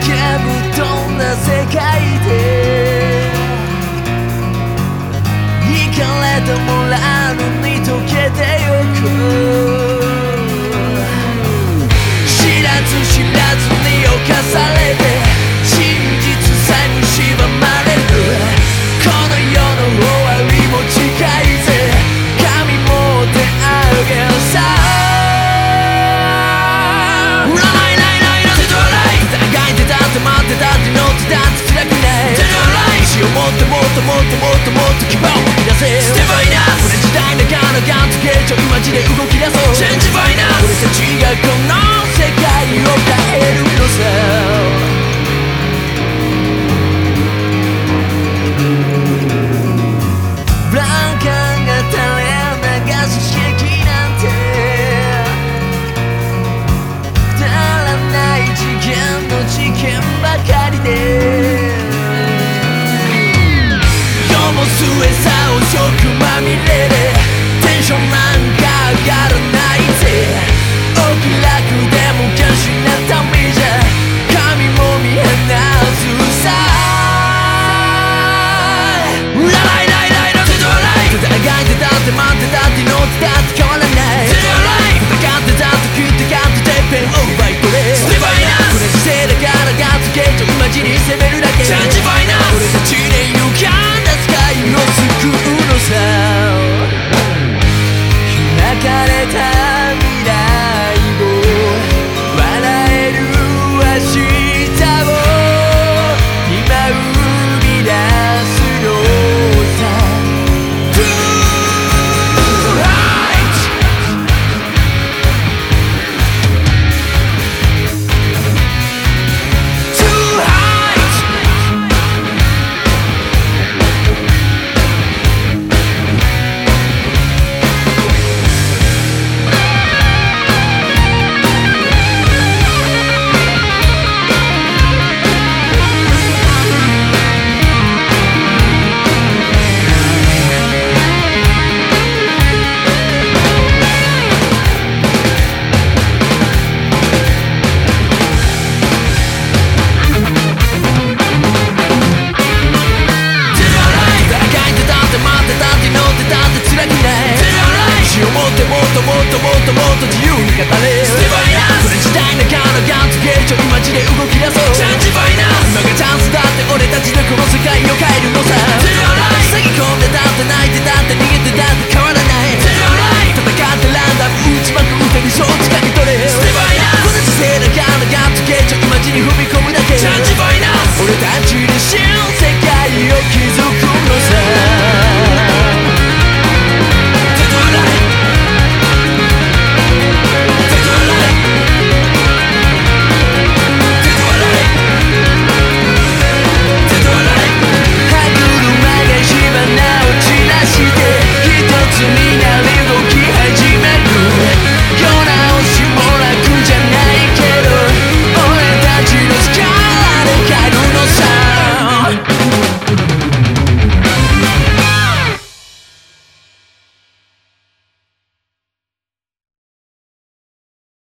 けぶどんな世界でっともっと希望を見出せステバイナスこれ時代なかなかつけちゃうマジで動き出そうチェンジバイナス俺たちがこの世界を変えるのさ。ブランカンが垂れ流す yo man